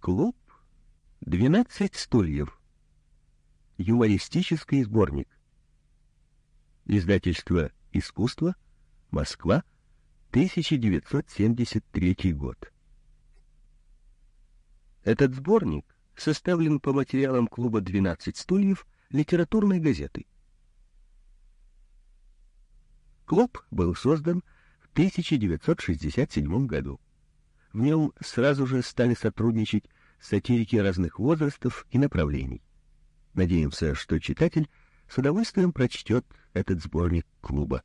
Клуб «Двенадцать стульев». Юмористический сборник. Издательство «Искусство», Москва, 1973 год. Этот сборник составлен по материалам клуба «12 стульев» литературной газеты. Клуб был создан в 1967 году. В нем сразу же стали сотрудничать сатирики разных возрастов и направлений. Надеемся, что читатель с удовольствием прочтет этот сборник клуба.